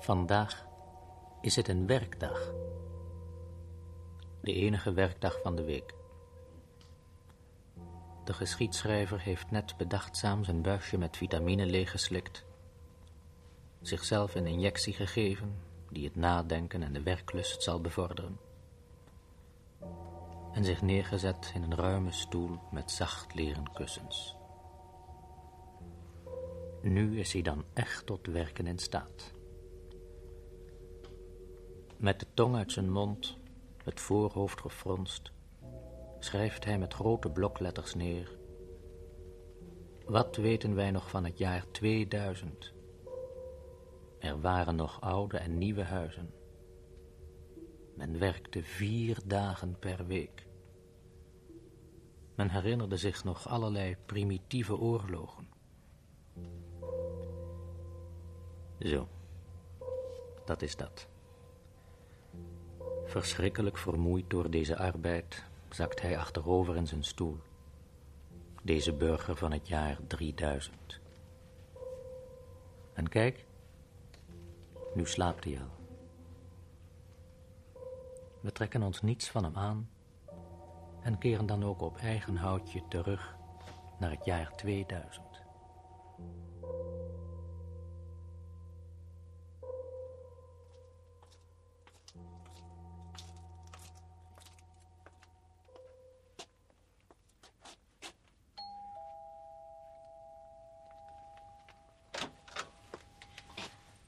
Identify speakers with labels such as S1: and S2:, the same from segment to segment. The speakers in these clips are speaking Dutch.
S1: Vandaag is het een werkdag. De enige werkdag van de week. De geschiedschrijver heeft net bedachtzaam zijn buisje met vitamine leeggeslikt, zichzelf een injectie gegeven die het nadenken en de werklust zal bevorderen, en zich neergezet in een ruime stoel met zacht leren kussens. Nu is hij dan echt tot werken in staat. Met de tong uit zijn mond, het voorhoofd gefronst, schrijft hij met grote blokletters neer. Wat weten wij nog van het jaar 2000? Er waren nog oude en nieuwe huizen. Men werkte vier dagen per week. Men herinnerde zich nog allerlei primitieve oorlogen. Zo, dat is dat. Verschrikkelijk vermoeid door deze arbeid zakt hij achterover in zijn stoel. Deze burger van het jaar 3000. En kijk, nu slaapt hij al. We trekken ons niets van hem aan en keren dan ook op eigen houtje terug naar het jaar 2000.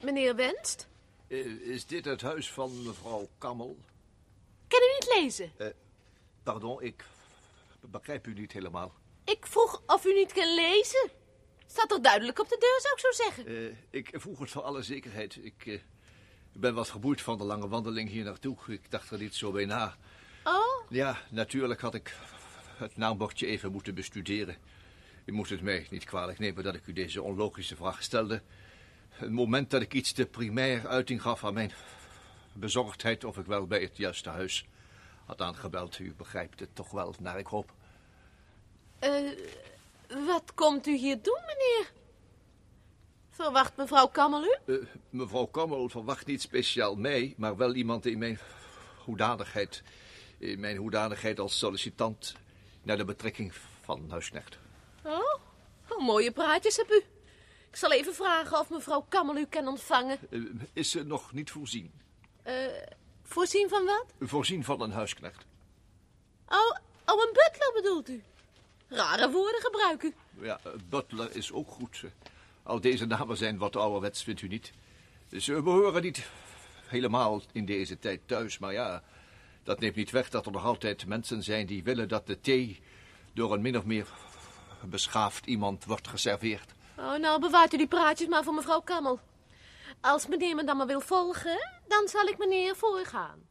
S2: Meneer Wenst?
S3: Eh, is dit het huis van mevrouw Kammel?
S2: Kan u niet lezen?
S3: Uh, pardon, ik begrijp u niet helemaal.
S2: Ik vroeg of u niet kan lezen. Staat er duidelijk op de deur, zou ik zo zeggen.
S3: Uh, ik vroeg het voor alle zekerheid. Ik ben wat geboeid van de lange wandeling hier naartoe. Ik dacht er niet zo bij na.
S2: Oh?
S3: Ja, natuurlijk had ik het naambordje even moeten bestuderen. U moest het mij niet kwalijk nemen dat ik u deze onlogische vraag stelde. Het moment dat ik iets te primair uiting gaf aan mijn bezorgdheid of ik wel bij het juiste huis had aangebeld. U begrijpt het toch wel, naar ik hoop.
S2: Uh, wat komt u hier doen, meneer? Verwacht mevrouw Kammel u?
S3: Uh, mevrouw Kammel verwacht niet speciaal mij, maar wel iemand in mijn hoedanigheid, in mijn hoedanigheid als sollicitant naar de betrekking van huisknecht.
S2: Oh, hoe mooie praatjes heb u. Ik zal even vragen of mevrouw Kammel u kan ontvangen.
S3: Uh, is ze nog niet voorzien?
S2: Uh, voorzien van wat?
S3: Voorzien van een huisknecht.
S2: Oh, oh, een butler bedoelt u? Rare woorden gebruik u.
S3: Ja, butler is ook goed. Al deze namen zijn wat ouderwets, vindt u niet? Ze behoren niet helemaal in deze tijd thuis, maar ja... dat neemt niet weg dat er nog altijd mensen zijn die willen dat de thee... door een min of meer beschaafd iemand wordt geserveerd.
S2: Oh, nou bewaart u die praatjes maar voor mevrouw Kammel. Als meneer me dan maar wil volgen, dan zal ik meneer voorgaan.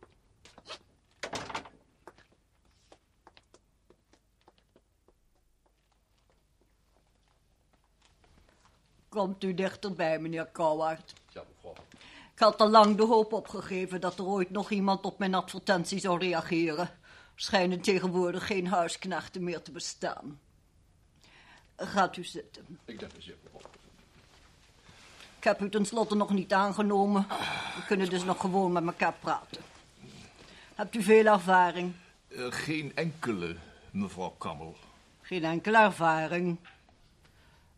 S4: Komt u dichterbij, meneer Kouwaard.
S3: Ja, mevrouw.
S4: Ik had al lang de hoop opgegeven dat er ooit nog iemand op mijn advertentie zou reageren. Schijnen tegenwoordig geen huisknechten meer te bestaan. Gaat u zitten.
S3: Ik u zeer, mevrouw.
S4: Ik heb u tenslotte nog niet aangenomen. We kunnen dus nog gewoon met elkaar praten. Hebt u veel ervaring?
S3: Uh, geen enkele, mevrouw Kammel.
S4: Geen enkele ervaring.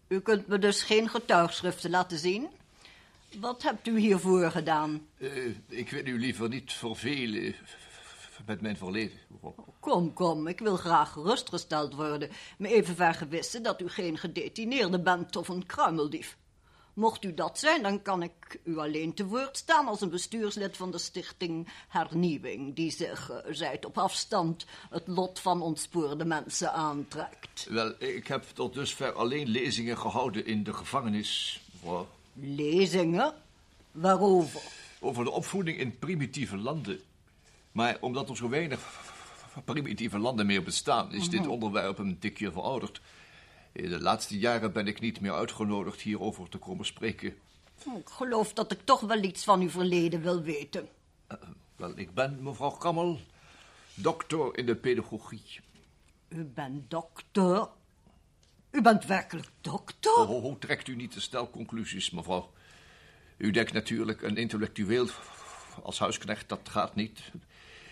S4: U kunt me dus geen getuigschriften laten zien? Wat hebt u hiervoor gedaan?
S3: Uh, ik wil u liever niet vervelen met mijn verleden.
S4: Kom, kom, ik wil graag gerustgesteld worden. Me even vergewissen dat u geen gedetineerde bent of een kruimeldief. Mocht u dat zijn, dan kan ik u alleen te woord staan als een bestuurslid van de stichting Hernieuwing, die zich, uh, zijt op afstand, het lot van ontspoorde mensen aantrekt.
S3: Wel, ik heb tot dusver alleen lezingen gehouden in de gevangenis. Mevrouw.
S4: Lezingen? Waarover?
S3: Over de opvoeding in primitieve landen. Maar omdat er zo weinig primitieve landen meer bestaan, is dit onderwerp een tikje verouderd. In de laatste jaren ben ik niet meer uitgenodigd hierover te komen spreken.
S4: Ik geloof dat ik toch wel iets van uw verleden wil weten.
S3: Uh, wel, ik ben, mevrouw Kammel, dokter in de pedagogie.
S4: U bent dokter? U bent werkelijk dokter?
S3: Oh, oh, oh, trekt u niet te snel conclusies, mevrouw. U denkt natuurlijk, een intellectueel als huisknecht, dat gaat niet.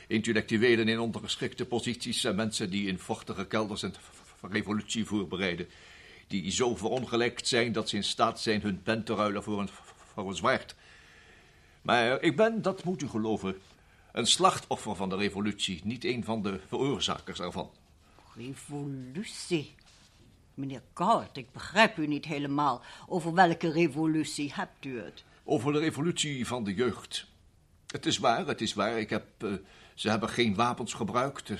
S3: Intellectuelen in ondergeschikte posities zijn mensen die in vochtige kelders een revolutie voorbereiden. Die zo verongelijkt zijn dat ze in staat zijn hun pen te ruilen voor een, voor een zwaard. Maar ik ben, dat moet u geloven, een slachtoffer van de revolutie, niet een van de veroorzakers ervan.
S4: Revolutie? Meneer Koud, ik begrijp u niet helemaal. Over welke revolutie hebt u het?
S3: Over de revolutie van de jeugd. Het is waar, het is waar. Ik heb, uh, ze hebben geen wapens gebruikt, uh,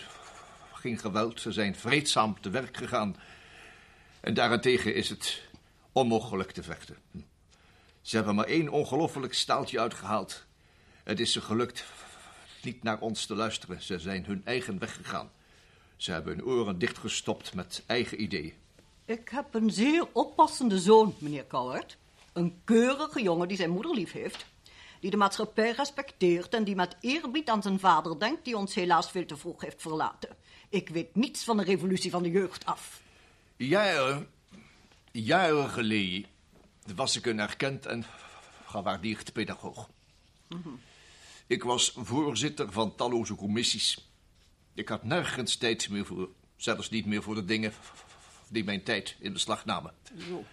S3: geen geweld. Ze zijn vreedzaam te werk gegaan. En daarentegen is het onmogelijk te vechten. Ze hebben maar één ongelooflijk staaltje uitgehaald. Het is ze gelukt niet naar ons te luisteren. Ze zijn hun eigen weg gegaan. Ze hebben hun oren dichtgestopt met eigen ideeën.
S4: Ik heb een zeer oppassende zoon, meneer Coward. Een keurige jongen die zijn moeder lief heeft. Die de maatschappij respecteert en die met eerbied aan zijn vader denkt... die ons helaas veel te vroeg heeft verlaten. Ik weet niets van de revolutie van de jeugd af.
S3: Jaren, jaren geleden was ik een erkend en gewaardeerd pedagoog. Ik was voorzitter van talloze commissies. Ik had nergens tijd meer voor, zelfs niet meer voor de dingen die mijn tijd in beslag namen.
S4: Zo.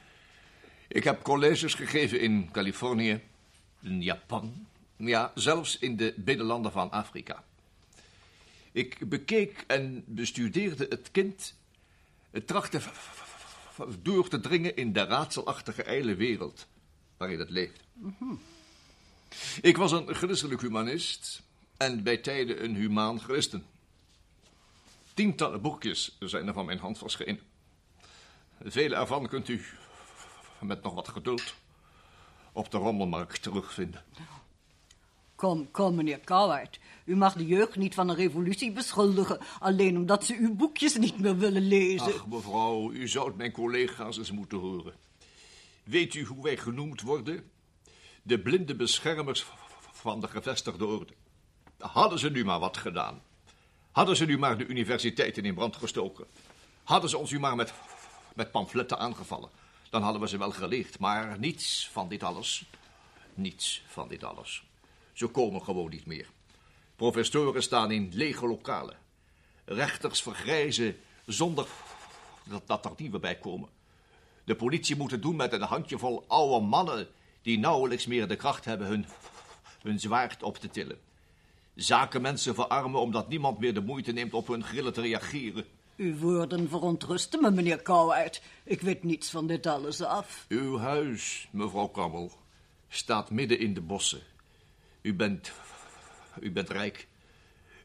S3: Ik heb colleges gegeven in Californië, in Japan, ja, zelfs in de binnenlanden van Afrika. Ik bekeek en bestudeerde het kind, het trachtte door te dringen in de raadselachtige ijle wereld waarin het leeft. Ik was een christelijk humanist en bij tijden een humaan christen. Tientallen boekjes zijn er van mijn hand verschenen. Vele ervan kunt u met nog wat geduld op de rommelmarkt terugvinden.
S4: Kom, kom, meneer Coward. U mag de jeugd niet van een revolutie beschuldigen... alleen omdat ze uw boekjes niet meer willen lezen.
S3: Ach, mevrouw, u zou mijn collega's eens moeten horen. Weet u hoe wij genoemd worden? De blinde beschermers van de gevestigde orde. Hadden ze nu maar wat gedaan. Hadden ze nu maar de universiteiten in brand gestoken. Hadden ze ons nu maar met, met pamfletten aangevallen. Dan hadden we ze wel geleerd. Maar niets van dit alles. Niets van dit alles. Ze komen gewoon niet meer. Professoren staan in lege lokalen. Rechters vergrijzen zonder dat, dat er nieuwe bij komen. De politie moet het doen met een handjevol oude mannen... die nauwelijks meer de kracht hebben hun, hun zwaard op te tillen. Zakenmensen verarmen omdat niemand meer de moeite neemt op hun grillen te reageren.
S4: Uw woorden verontrusten me, meneer Coward. Ik weet niets van dit alles af.
S3: Uw huis, mevrouw Kammel, staat midden in de bossen. U bent... u bent rijk.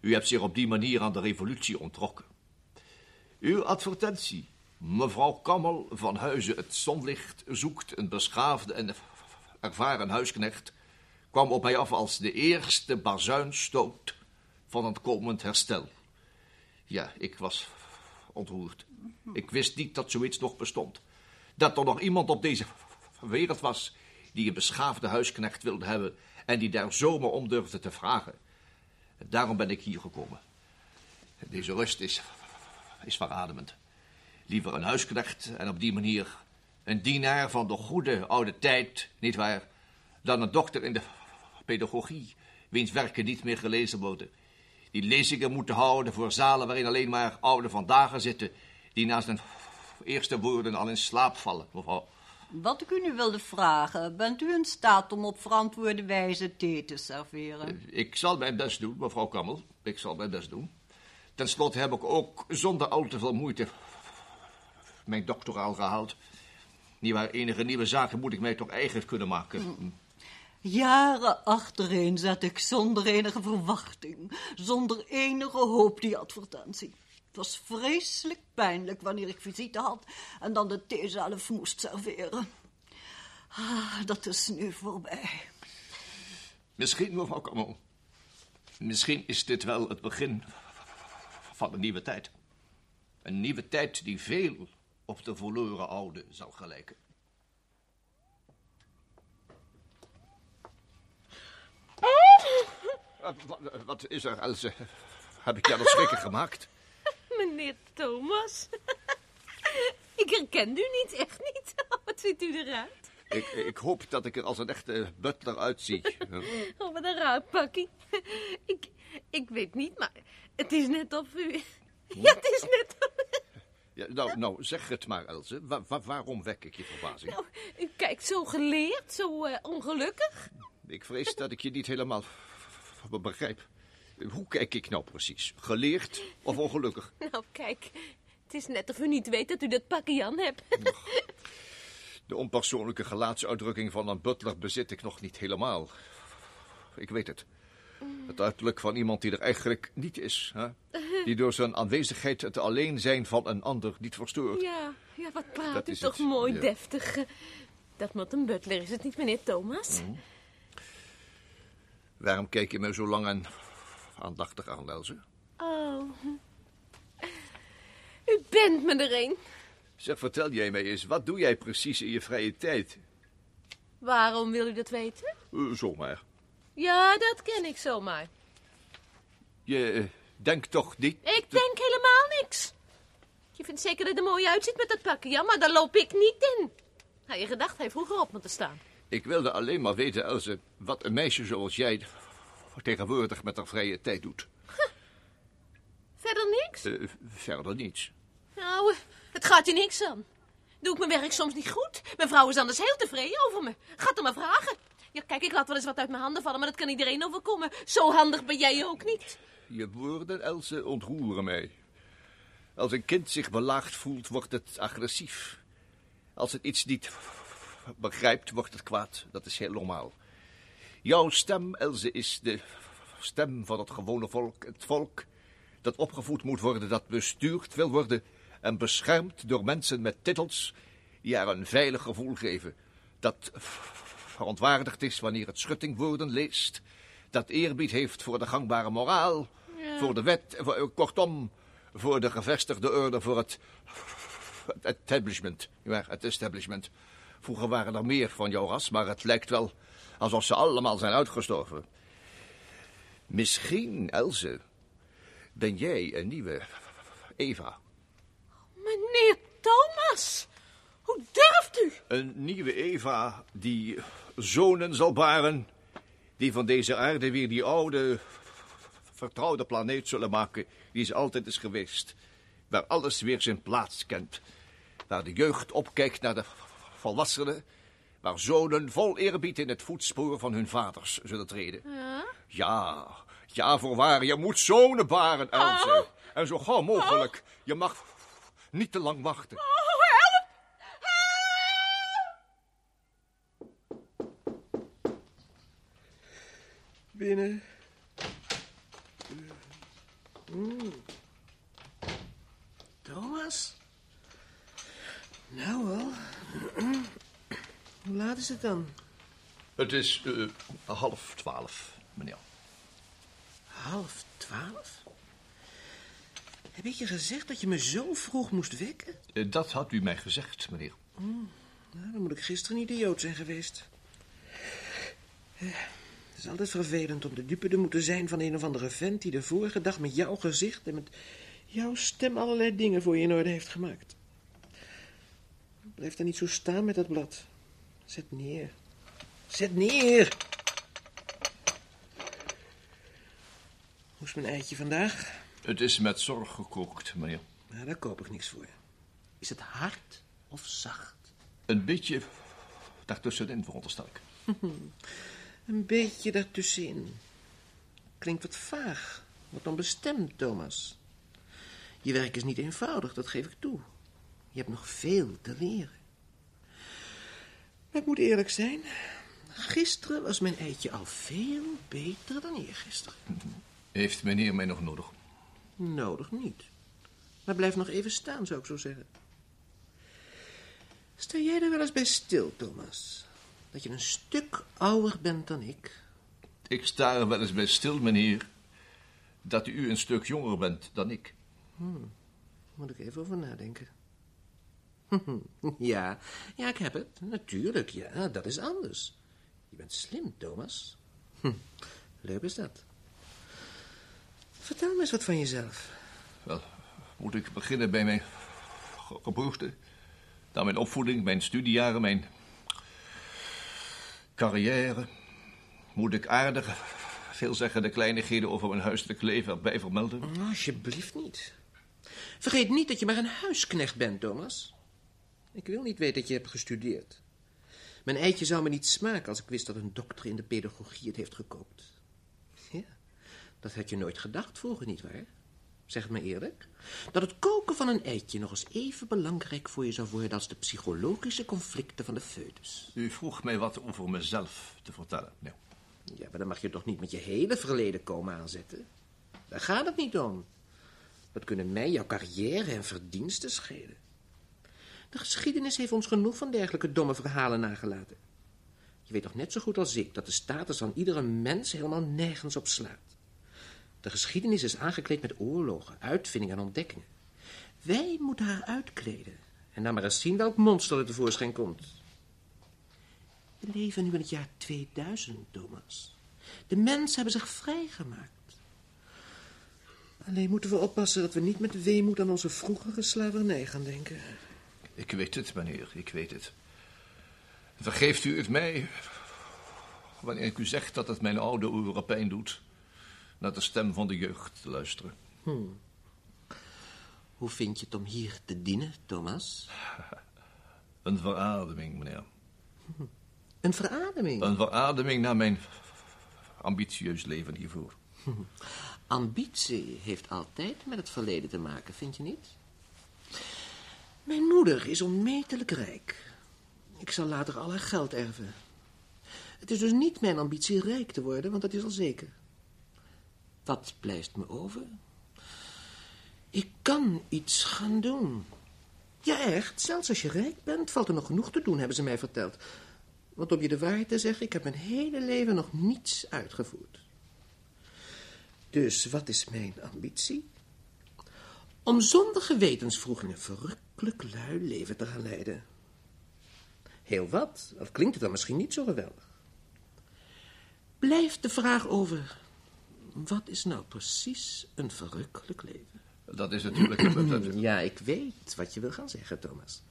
S3: U hebt zich op die manier aan de revolutie ontrokken. Uw advertentie, mevrouw Kammel van Huizen het Zonlicht zoekt een beschaafde en ervaren huisknecht, kwam op mij af als de eerste bazuinstoot van het komend herstel. Ja, ik was ontroerd. Ik wist niet dat zoiets nog bestond. Dat er nog iemand op deze wereld was die een beschaafde huisknecht wilde hebben en die daar zomaar om durfde te vragen. Daarom ben ik hier gekomen. Deze rust is, is verademend. Liever een huisknecht en op die manier een dienaar van de goede oude tijd, nietwaar, dan een dokter in de pedagogie, wiens werken niet meer gelezen worden. Die lezingen moeten houden voor zalen waarin alleen maar oude vandaag zitten, die naast hun eerste woorden al in slaap vallen, mevrouw.
S4: Wat ik u nu wilde vragen, bent u in staat om op verantwoorde wijze thee te serveren?
S3: Ik zal mijn best doen, mevrouw Kammel. Ik zal mijn best doen. Ten slotte heb ik ook zonder al te veel moeite mijn doctoraal gehaald. Niet waar enige nieuwe zaken moet ik mij toch eigen kunnen maken.
S4: Jaren achtereen zet ik zonder enige verwachting, zonder enige hoop die advertentie. Het was vreselijk pijnlijk wanneer ik visite had en dan de thee zelf moest serveren. Ah, dat is nu voorbij.
S3: Misschien, mevrouw Kammel. Misschien is dit wel het begin van een nieuwe tijd. Een nieuwe tijd die veel op de verloren oude zal gelijken. Wat, wat, is er, Else? Heb ik jou nog schrikken gemaakt?
S2: Meneer Thomas. Ik herken u niet, echt niet. Wat ziet u eruit?
S3: Ik, ik hoop dat ik er als een echte butler uitzie.
S2: Oh, wat een raar pakkie. Ik, ik weet niet, maar het is net of u... Ja, het is net of...
S3: Ja, nou, nou, zeg het maar, Else. Wa- wa- waarom wek ik je verbazing?
S2: Nou, u kijkt zo geleerd, zo eh, ongelukkig.
S3: Ik vrees dat ik je niet helemaal be- begrijp. Hoe kijk ik nou precies? Geleerd of ongelukkig?
S2: Nou, kijk. Het is net of u niet weet dat u dat pakje aan hebt.
S3: De onpersoonlijke gelaatsuitdrukking van een butler bezit ik nog niet helemaal. Ik weet het. Het uiterlijk van iemand die er eigenlijk niet is. Hè? Die door zijn aanwezigheid het alleen zijn van een ander niet verstoort.
S2: Ja, ja wat praat
S3: Dat
S2: u toch
S3: het,
S2: mooi
S3: ja.
S2: deftig. Dat moet een butler, is het niet, meneer Thomas?
S3: Waarom kijk je me zo lang en aandachtig aan, Elze?
S2: Oh. U bent me er een.
S3: Zeg, vertel jij mij eens, wat doe jij precies in je vrije tijd?
S2: Waarom wil u dat weten?
S3: Eh, zomaar.
S2: Ja, dat ken ik zomaar.
S3: Je eh, denkt toch niet...
S2: Ik denk helemaal niks. Je vindt zeker dat het er mooi uitziet met dat pakje, ja, maar daar loop ik niet in. Nou, je gedacht heeft vroeger op moeten staan.
S3: Ik wilde alleen maar weten, Elze, wat een meisje zoals jij tegenwoordig met haar vrije tijd doet.
S2: Verder niks?
S3: Eh, verder niets.
S2: Nou, het gaat je niks aan. Doe ik mijn werk soms niet goed? Mijn vrouw is anders heel tevreden over me. Gaat er maar vragen. Ja, kijk, ik laat wel eens wat uit mijn handen vallen, maar dat kan iedereen overkomen. Zo handig ben jij ook niet.
S3: Je woorden, Else, ontroeren mij. Als een kind zich belaagd voelt, wordt het agressief. Als het iets niet begrijpt, wordt het kwaad. Dat is heel normaal. Jouw stem, Else, is de stem van het gewone volk. Het volk dat opgevoed moet worden, dat bestuurd wil worden en beschermd door mensen met titels die haar een veilig gevoel geven. Dat verontwaardigd is wanneer het schuttingwoorden leest. Dat eerbied heeft voor de gangbare moraal, voor de wet, voor, kortom, voor de gevestigde orde, voor het, het establishment. Ja, het establishment. Vroeger waren er meer van jouw ras, maar het lijkt wel alsof ze allemaal zijn uitgestorven. Misschien, Elze, ben jij een nieuwe Eva.
S2: Meneer Thomas, hoe durft u?
S3: Een nieuwe Eva die zonen zal baren, die van deze aarde weer die oude, vertrouwde planeet zullen maken die ze altijd is geweest. Waar alles weer zijn plaats kent. Waar de jeugd opkijkt naar de volwassenen. Waar zonen vol eerbied in het voetspoor van hun vaders zullen treden.
S2: Ja?
S3: Ja, ja, voorwaar, je moet zonen baren, Elze.
S2: Oh.
S3: En zo gauw mogelijk. Je mag niet te lang wachten.
S2: Oh, help!
S5: Binnen. Mm. Thomas? Nou wel. Hoe laat is het dan?
S3: Het is eh, half twaalf, meneer.
S5: Half twaalf? Heb ik je gezegd dat je me zo vroeg moest wekken?
S3: Eh, dat had u mij gezegd, meneer.
S5: Nou, dan moet ik gisteren niet idioot zijn geweest. Eh, Het is altijd vervelend om de dupe te moeten zijn van een of andere vent... die de vorige dag met jouw gezicht en met jouw stem allerlei dingen voor je in orde heeft gemaakt. Blijf daar niet zo staan met dat blad. Zet neer. Zet neer! Hoe is mijn eitje vandaag?
S3: Het is met zorg gekookt, meneer.
S5: Nou, daar koop ik niks voor. Is het hard of zacht?
S3: Een beetje daartussenin, veronderstel ik.
S5: Een beetje daartussenin. Klinkt wat vaag, wat onbestemd, Thomas. Je werk is niet eenvoudig, dat geef ik toe. Je hebt nog veel te leren. Maar ik moet eerlijk zijn. Gisteren was mijn eitje al veel beter dan eergisteren.
S3: Heeft meneer mij nog nodig?
S5: Nodig niet. Maar blijf nog even staan, zou ik zo zeggen. Sta jij er wel eens bij stil, Thomas? Dat je een stuk ouder bent dan ik.
S3: Ik sta er wel eens bij stil, meneer, dat u een stuk jonger bent dan ik.
S5: Moet ik even over nadenken. ja, ja, ik heb het. Natuurlijk, ja, dat is anders. Je bent slim, Thomas. Hm, leuk is dat. Vertel me eens wat van jezelf.
S3: Wel, moet ik beginnen bij mijn ge- geboorte, dan mijn opvoeding, mijn studiejaren, mijn Carrière. Moet ik aardig veelzeggende kleinigheden over mijn huiselijk leven erbij vermelden?
S5: Oh, alsjeblieft niet. Vergeet niet dat je maar een huisknecht bent, Thomas. Ik wil niet weten dat je hebt gestudeerd. Mijn eitje zou me niet smaken als ik wist dat een dokter in de pedagogie het heeft gekookt. Ja, dat had je nooit gedacht vroeger, nietwaar? Zeg het me eerlijk. Dat het koken van een eitje nog eens even belangrijk voor je zou worden als de psychologische conflicten van de foetus.
S3: U vroeg mij wat over mezelf te vertellen. Nee.
S5: Ja, maar dan mag je toch niet met je hele verleden komen aanzetten? Daar gaat het niet om. Dat kunnen mij jouw carrière en verdiensten schelen. De geschiedenis heeft ons genoeg van dergelijke domme verhalen nagelaten. Je weet toch net zo goed als ik dat de status van iedere mens helemaal nergens op slaat. De geschiedenis is aangekleed met oorlogen, uitvindingen en ontdekkingen. Wij moeten haar uitkleden en dan maar eens zien welk monster er tevoorschijn komt. We leven nu in het jaar 2000, Thomas. De mensen hebben zich vrijgemaakt. Alleen moeten we oppassen dat we niet met weemoed aan onze vroegere slavernij gaan denken.
S3: Ik weet het, meneer, ik weet het. Vergeeft u het mij wanneer ik u zeg dat het mijn oude oren pijn doet naar de stem van de jeugd te luisteren.
S5: Hoe vind je het om hier te dienen, Thomas?
S3: Een verademing, meneer.
S5: Een verademing.
S3: Een verademing naar mijn ambitieus leven hiervoor.
S5: Ambitie heeft altijd met het verleden te maken, vind je niet? Mijn moeder is onmetelijk rijk. Ik zal later al haar geld erven. Het is dus niet mijn ambitie rijk te worden, want dat is al zeker. Wat blijft me over? Ik kan iets gaan doen. Ja, echt. Zelfs als je rijk bent, valt er nog genoeg te doen, hebben ze mij verteld. Want om je de waarheid te zeggen, ik heb mijn hele leven nog niets uitgevoerd. Dus wat is mijn ambitie? Om zonder gewetenswroeging een verrukkelijk lui leven te gaan leiden. Heel wat, dat klinkt het dan misschien niet zo geweldig. Blijft de vraag over, wat is nou precies een verrukkelijk leven?
S3: Dat is natuurlijk... dat-
S5: Ja, ik weet wat je wil gaan zeggen, Thomas.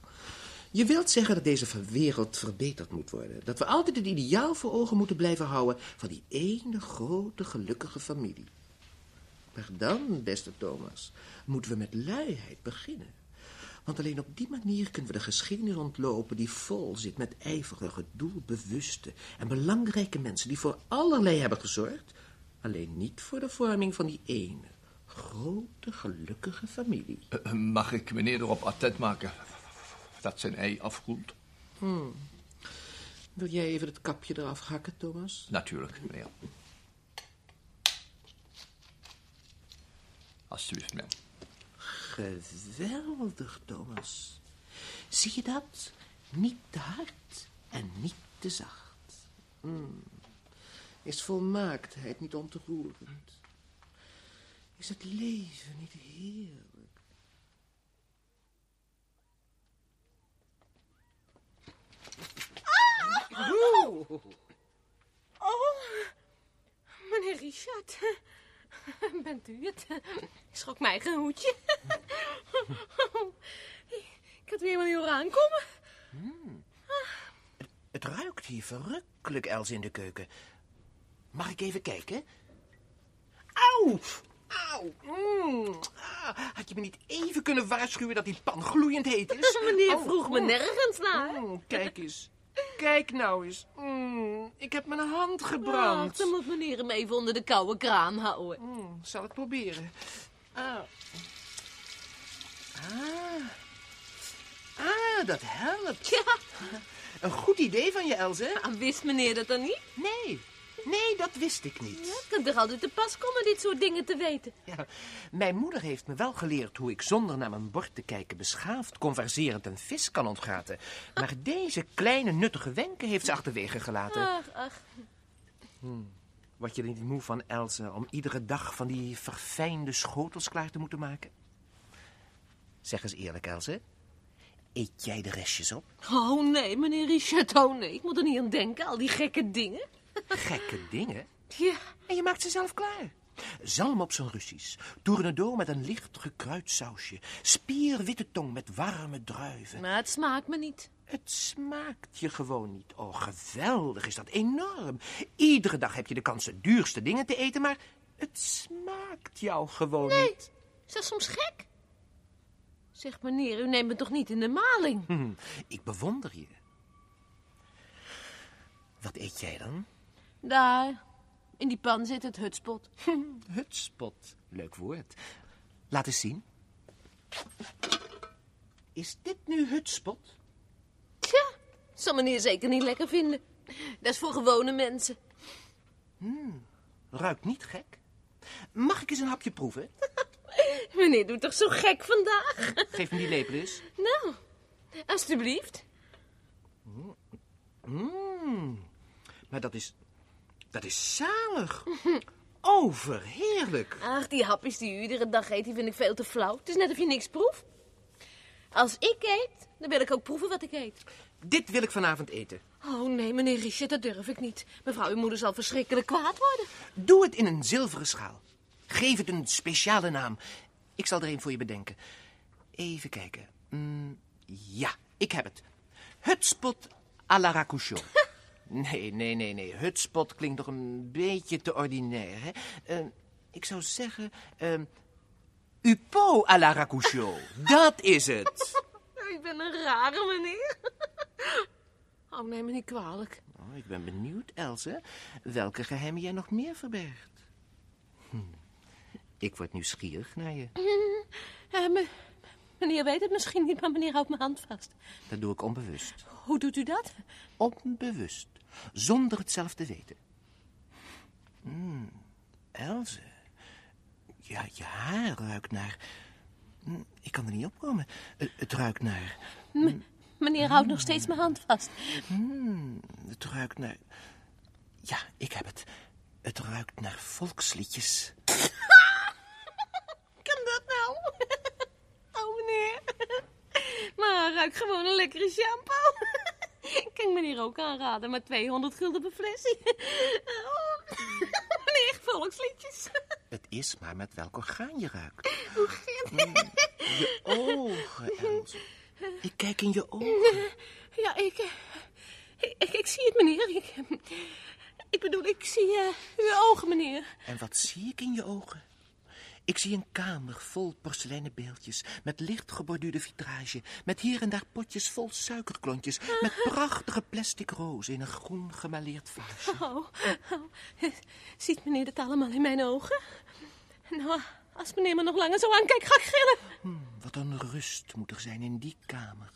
S5: Je wilt zeggen dat deze wereld verbeterd moet worden. Dat we altijd het ideaal voor ogen moeten blijven houden van die ene grote gelukkige familie. Maar dan, beste Thomas, moeten we met luiheid beginnen. Want alleen op die manier kunnen we de geschiedenis ontlopen die vol zit met ijverige, doelbewuste en belangrijke mensen die voor allerlei hebben gezorgd, alleen niet voor de vorming van die ene grote gelukkige familie.
S3: Eh, Mag ik meneer erop attent maken dat zijn ei afkoelt?
S5: Wil jij even het kapje eraf hakken, Thomas?
S3: Natuurlijk, meneer. Alsjeblieft.
S5: Geweldig, Thomas. Zie je dat? Niet te hard en niet te zacht. Mm. Is volmaaktheid niet ontroerend? Is het leven niet heerlijk? Oeh.
S2: Oh, meneer Richard. Bent u het? Ik schrok mijn eigen hoedje. Ik had u helemaal niet horen aankomen.
S5: Het ruikt hier verrukkelijk, Els, in de keuken. Mag ik even kijken? Auw! Auw! Mm. Ah, had je me niet even kunnen waarschuwen dat die pan gloeiend heet is?
S2: Meneer
S5: Au,
S2: vroeg me
S5: mm.
S2: nergens naar.
S5: Mm, kijk eens. Kijk nou eens. Mm, ik heb mijn hand
S2: Ach,
S5: gebrand.
S2: dan moet meneer hem even onder de koude kraan houden.
S5: Mm, zal het proberen. Ah. Ah. Ah, dat helpt.
S2: Ja,
S5: Een goed idee van je, Els, hè?
S2: en wist meneer dat dan niet?
S5: Nee, nee, dat wist ik niet.
S2: Het kan toch altijd te pas komen dit soort dingen te weten.
S5: Ja, mijn moeder heeft me wel geleerd hoe ik zonder naar mijn bord te kijken beschaafd, converserend een vis kan ontgaten. Maar deze kleine nuttige wenken heeft ze achterwege gelaten.
S2: Ach, ach.
S5: Word je er niet moe van, Else, om iedere dag van die verfijnde schotels klaar te moeten maken? Zeg eens eerlijk, Else. Eet jij de restjes op?
S2: Oh nee, meneer Richard, oh nee. Ik moet er niet aan denken, al die gekke dingen.
S5: Gekke dingen.
S2: Ja,
S5: En je maakt ze zelf klaar. Zalm op zijn Russisch, tournedo met een licht gekruid sausje, spierwitte tong met warme druiven.
S2: maar het smaakt me niet.
S5: Het smaakt je gewoon niet. Oh, geweldig is dat, enorm. Iedere dag heb je de kans de duurste dingen te eten, maar het smaakt jou gewoon
S2: Nee,
S5: niet.
S2: is dat soms gek? Zeg meneer, u neemt me toch niet in de maling?
S5: Hm, ik bewonder je. Wat eet jij dan?
S2: Daar, in die pan zit het hutspot.
S5: Hutspot. Leuk woord. Laat eens zien. Is dit nu hutspot?
S2: Tja, zal meneer zeker niet lekker vinden. Dat is voor gewone mensen.
S5: Ruikt niet gek. Mag ik eens een hapje proeven?
S2: Meneer doet toch zo gek vandaag?
S5: Geef me die lepel eens.
S2: Nou, alstublieft.
S5: Mm, maar dat is... Dat is zalig. Overheerlijk.
S2: Ach, die hapjes die u iedere dag eet, die vind ik veel te flauw. Het is net of je niks proeft. Als ik eet, dan wil ik ook proeven wat ik eet.
S5: Dit wil ik vanavond eten.
S2: Oh nee, meneer Richard, dat durf ik niet. Mevrouw, uw moeder zal verschrikkelijk kwaad worden.
S5: Doe het in een zilveren schaal. Geef het een speciale naam. Ik zal er een voor je bedenken. Even kijken. Mm, ja, ik heb het. Hutspot à la Racouchon. Nee, nee, nee, nee. Hutspot klinkt toch een beetje te ordinair, hè? Eh, ik zou zeggen... eh Upo à la. Dat is het.
S2: Ik ben een rare meneer. Oh, neem me niet kwalijk.
S5: Oh, ik ben benieuwd, Else, welke geheimen jij nog meer verbergt. Hm. Ik word nieuwsgierig naar je.
S2: Me- meneer weet het misschien niet, maar meneer houdt mijn hand vast.
S5: Dat doe ik onbewust.
S2: Hoe doet u dat?
S5: Onbewust. Zonder het zelf te weten. Hmm, Else. Ja, je haar ruikt naar... Hm, Ik kan er niet op komen. Het, ruikt naar...
S2: Meneer houdt nog steeds mijn hand vast.
S5: Hmm, het ruikt naar... Ja, ik heb het. Het ruikt naar volksliedjes.
S2: Kan dat nou? Oh, meneer. Maar ruikt gewoon een lekkere shampoo. Kan ik meneer ook aanraden, maar 200 gulden per flesje. Oh, meneer, volksliedjes.
S5: Het is maar met welk orgaan je ruikt. Hmm, Je ogen, Else. Ik kijk in je ogen.
S2: Ja, ik, eh, ik, ik, ik zie het, meneer. Ik, ik bedoel, ik zie eh, uw ogen, meneer.
S5: En wat zie ik in je ogen? Ik zie een kamer vol porseleinen beeldjes, met licht geborduurde vitrage, met hier en daar potjes vol suikerklontjes, met prachtige plastic rozen in een groen gemaleerd vaasje.
S2: Oh, oh, ziet meneer dat allemaal in mijn ogen? Nou, als meneer me nog langer zo aankijkt, ga ik gillen.
S5: Hmm, wat een rust moet er zijn in die kamer.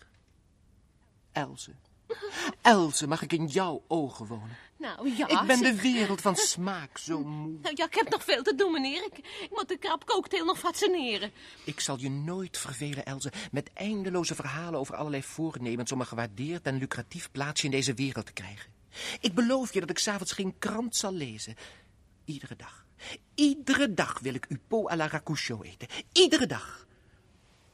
S5: Else, Else, mag ik in jouw ogen wonen?
S2: Nou ja,
S5: ik ben
S2: zeg.
S5: de wereld van smaak zo moe.
S2: Nou ja, ik heb nog veel te doen, meneer. Ik, ik moet de krabcocktail nog fascineren.
S5: Ik zal je nooit vervelen, Elze, met eindeloze verhalen over allerlei voornemens om een gewaardeerd en lucratief plaatsje in deze wereld te krijgen. Ik beloof je dat ik s'avonds geen krant zal lezen. Iedere dag. Iedere dag wil ik Upo à la Racouchot eten. Iedere dag.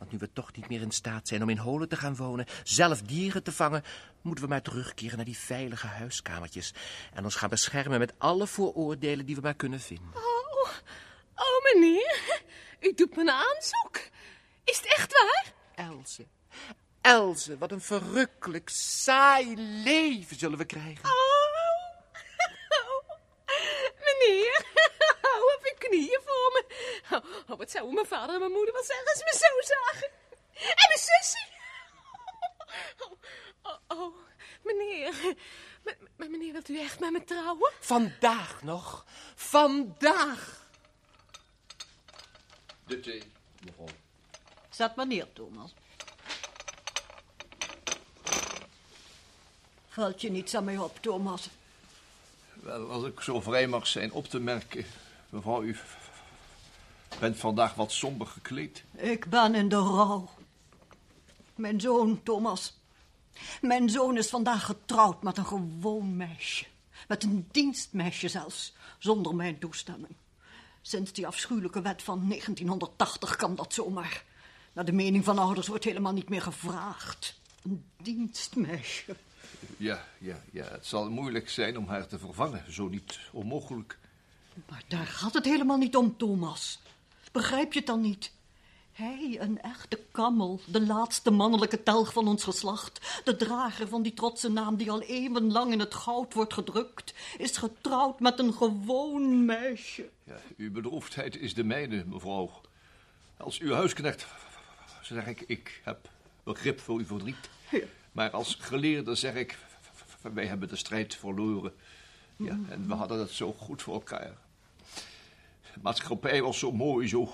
S5: Want nu we toch niet meer in staat zijn om in holen te gaan wonen, zelf dieren te vangen, moeten we maar terugkeren naar die veilige huiskamertjes en ons gaan beschermen met alle vooroordelen die we maar kunnen vinden.
S2: Oh, oh meneer, u doet me een aanzoek. Is het echt waar?
S5: Else. Else, wat een verrukkelijk, saai leven zullen we krijgen.
S2: Oh, oh meneer, hou op uw knieën. Oh, oh, wat zouden mijn vader en mijn moeder wel zeggen als ze me zo zagen? En mijn zusje. Oh, oh, oh, meneer, maar, maar meneer, wilt u echt met me trouwen?
S5: Vandaag nog. Vandaag.
S3: De thee, mevrouw.
S4: Zet maar neer, Thomas. Valt je niets aan mij op, Thomas?
S3: Wel, als ik zo vrij mag zijn op te merken, mevrouw, u bent vandaag wat somber gekleed.
S4: Ik ben in de rouw. Mijn zoon, Thomas. Mijn zoon is vandaag getrouwd met een gewoon meisje. Met een dienstmeisje zelfs, zonder mijn toestemming. Sinds die afschuwelijke wet van 1980 kan dat zomaar. Naar de mening van ouders wordt helemaal niet meer gevraagd. Een dienstmeisje.
S3: Ja, ja, ja, het zal moeilijk zijn om haar te vervangen, zo niet onmogelijk.
S4: Maar daar gaat het helemaal niet om, Thomas. Begrijp je het dan niet? Hij, een echte kammel, de laatste mannelijke telg van ons geslacht, de drager van die trotse naam die al eeuwenlang in het goud wordt gedrukt, is getrouwd met een gewoon meisje.
S3: Ja, uw bedroefdheid is de mijne, mevrouw. Als uw huisknecht zeg ik, ik heb begrip voor uw verdriet. Maar als geleerde zeg ik, wij hebben de strijd verloren. Ja, en we hadden het zo goed voor elkaar. De maatschappij was zo mooi, zo,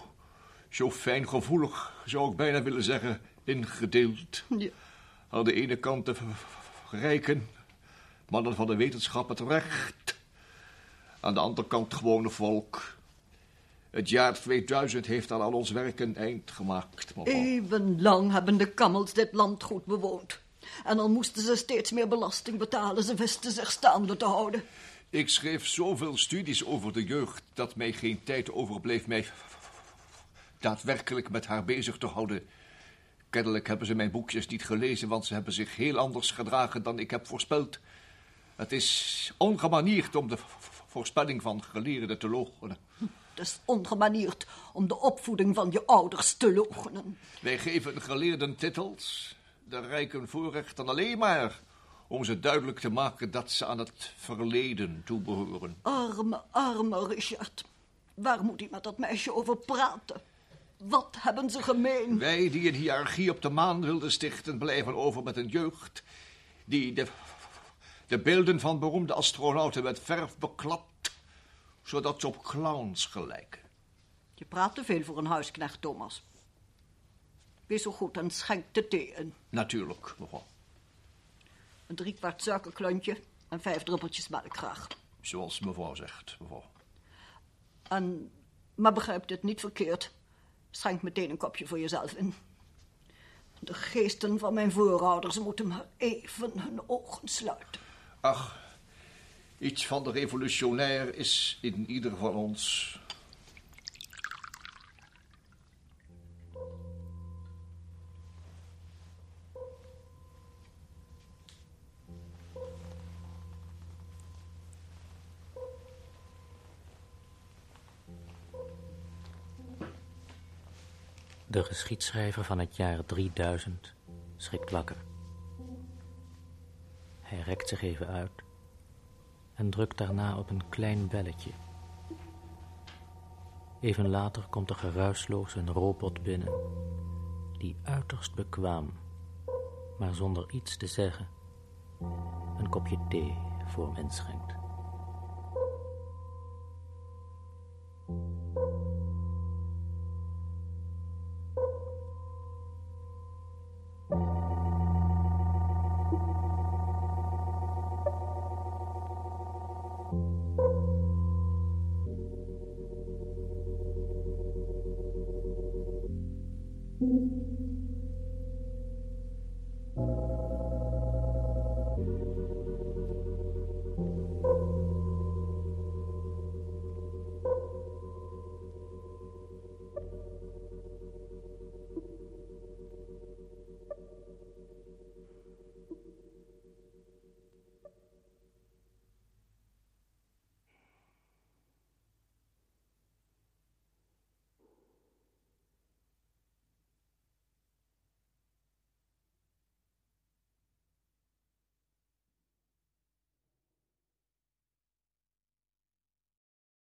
S3: zo fijngevoelig, zou ik bijna willen zeggen, ingedeeld.
S4: Ja.
S3: Aan de ene kant de rijken, mannen van de wetenschap het recht. Aan de andere kant het gewone volk. Het jaar 2000 heeft aan al ons werk een eind gemaakt, mevrouw.
S4: Eeuwenlang hebben de kammels dit land goed bewoond. En al moesten ze steeds meer belasting betalen, ze wisten zich staande te houden.
S3: Ik schreef zoveel studies over de jeugd dat mij geen tijd overbleef mij daadwerkelijk met haar bezig te houden. Kennelijk hebben ze mijn boekjes niet gelezen, want ze hebben zich heel anders gedragen dan ik heb voorspeld. Het is ongemanierd om de voorspelling van geleerden te loochenen.
S4: Het is ongemanierd om de opvoeding van je ouders te loochenen.
S3: Wij geven geleerden titels, de rijken voorrechten alleen maar om ze duidelijk te maken dat ze aan het verleden toebehoren.
S4: Arme, arme Richard. Waar moet hij met dat meisje over praten? Wat hebben ze gemeen?
S3: Wij die een hiërarchie op de maan wilden stichten, blijven over met een jeugd die de, de beelden van beroemde astronauten met verf beklapt, zodat ze op clowns gelijken.
S4: Je praat te veel voor een huisknecht, Thomas. Wees zo goed en schenk de thee in.
S3: Natuurlijk, mevrouw.
S4: Een driekwart suikerklontje en vijf druppeltjes melk graag.
S3: Zoals mevrouw zegt, mevrouw.
S4: En, maar begrijp dit niet verkeerd. Schenk meteen een kopje voor jezelf in. De geesten van mijn voorouders moeten maar even hun ogen sluiten.
S3: Ach, iets van de revolutionair is in ieder van ons.
S1: De geschiedschrijver van het jaar 3000 schrikt wakker. Hij rekt zich even uit en drukt daarna op een klein belletje. Even later komt er geruisloos een robot binnen, die uiterst bekwaam, maar zonder iets te zeggen, een kopje thee voor hem inschenkt.
S6: You